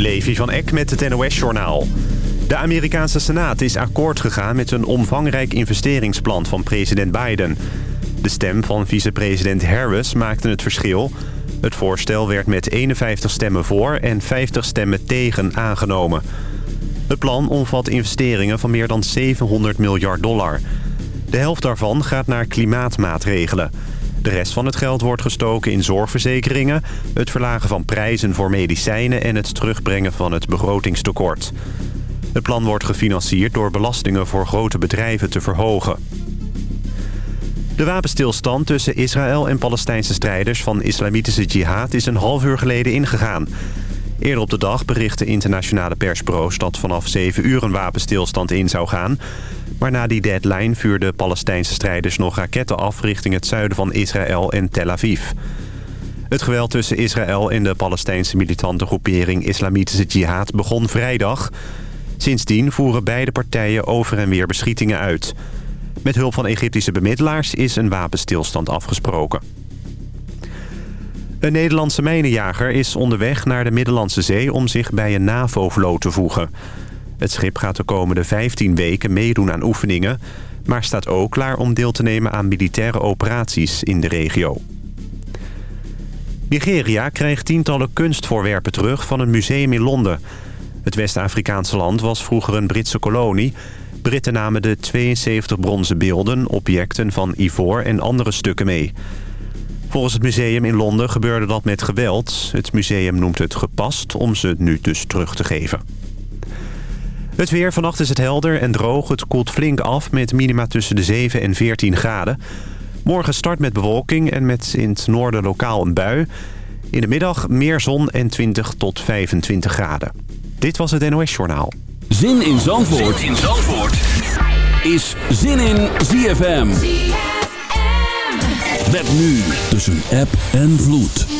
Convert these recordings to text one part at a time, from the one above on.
Levi van Eck met het NOS-journaal. De Amerikaanse Senaat is akkoord gegaan met een omvangrijk investeringsplan van president Biden. De stem van vicepresident Harris maakte het verschil. Het voorstel werd met 51 stemmen voor en 50 stemmen tegen aangenomen. Het plan omvat investeringen van meer dan 700 miljard dollar. De helft daarvan gaat naar klimaatmaatregelen. De rest van het geld wordt gestoken in zorgverzekeringen... het verlagen van prijzen voor medicijnen... en het terugbrengen van het begrotingstekort. Het plan wordt gefinancierd door belastingen voor grote bedrijven te verhogen. De wapenstilstand tussen Israël en Palestijnse strijders van islamitische jihad is een half uur geleden ingegaan. Eerder op de dag berichtte internationale persbureaus dat vanaf 7 uur een wapenstilstand in zou gaan. Maar na die deadline vuurden Palestijnse strijders nog raketten af richting het zuiden van Israël en Tel Aviv. Het geweld tussen Israël en de Palestijnse militante groepering Islamitische Jihad begon vrijdag. Sindsdien voeren beide partijen over en weer beschietingen uit. Met hulp van Egyptische bemiddelaars is een wapenstilstand afgesproken. Een Nederlandse mijnenjager is onderweg naar de Middellandse Zee... om zich bij een NAVO-vloot te voegen. Het schip gaat de komende 15 weken meedoen aan oefeningen... maar staat ook klaar om deel te nemen aan militaire operaties in de regio. Nigeria krijgt tientallen kunstvoorwerpen terug van een museum in Londen. Het West-Afrikaanse land was vroeger een Britse kolonie. Britten namen de 72 bronzen beelden, objecten van ivoor en andere stukken mee... Volgens het museum in Londen gebeurde dat met geweld. Het museum noemt het gepast om ze nu dus terug te geven. Het weer. Vannacht is het helder en droog. Het koelt flink af met minima tussen de 7 en 14 graden. Morgen start met bewolking en met in het noorden lokaal een bui. In de middag meer zon en 20 tot 25 graden. Dit was het NOS Journaal. Zin in Zandvoort, zin in Zandvoort. is Zin in ZFM. Met nu tussen app en vloed.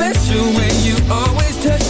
bet you when you always touch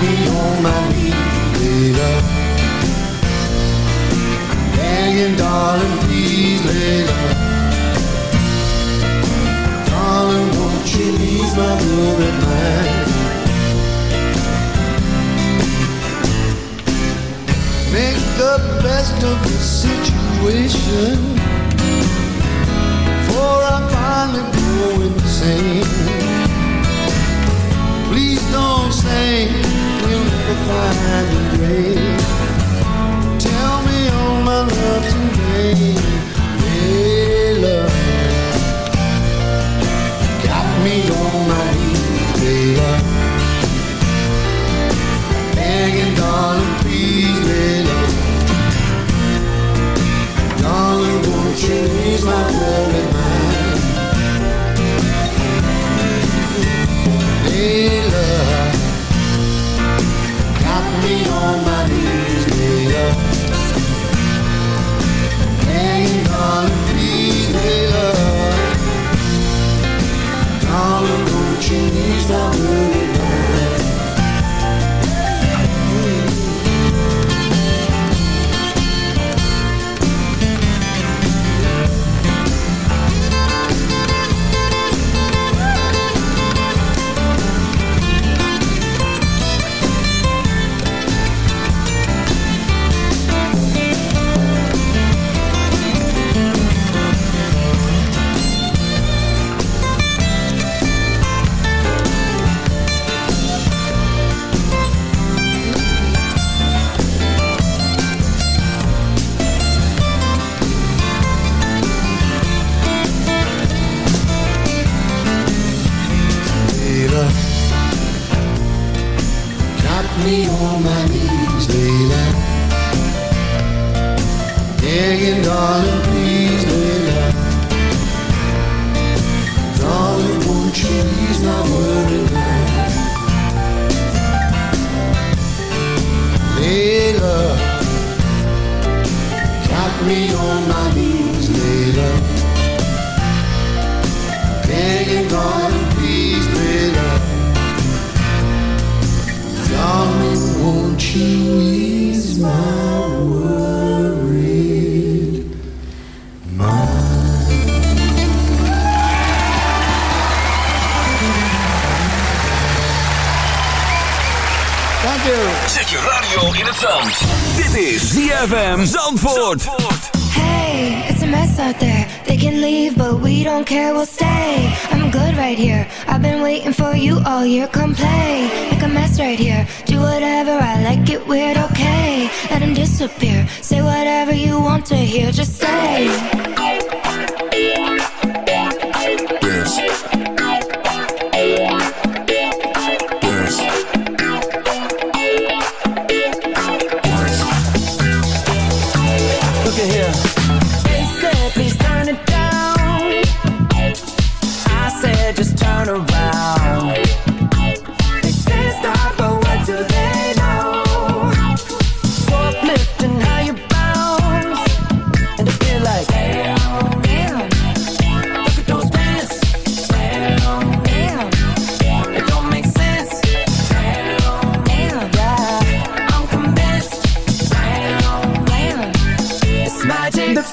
me on my knees, Layla I'm begging, darling, please, Layla Darling, won't you ease my worried mind Make the best of the situation. Before I finally go insane. Please don't say we'll never find a grave. Tell me all my love today, hey love. Got me on my choose the movie.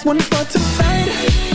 when it starts to fade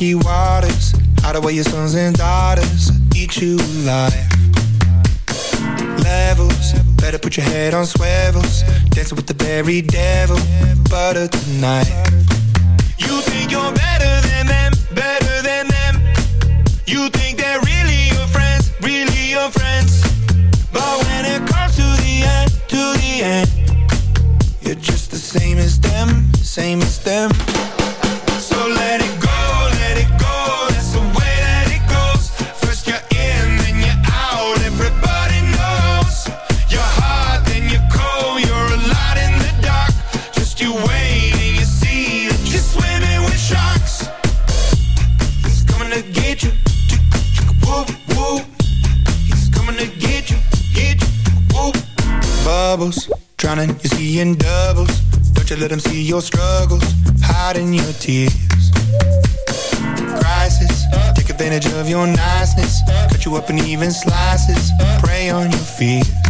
Rocky bubbles Drowning, you see in doubles. Don't you let them see your struggles? Hiding your tears. Crisis Take advantage of your niceness. Cut you up in even slices. Prey on your fears.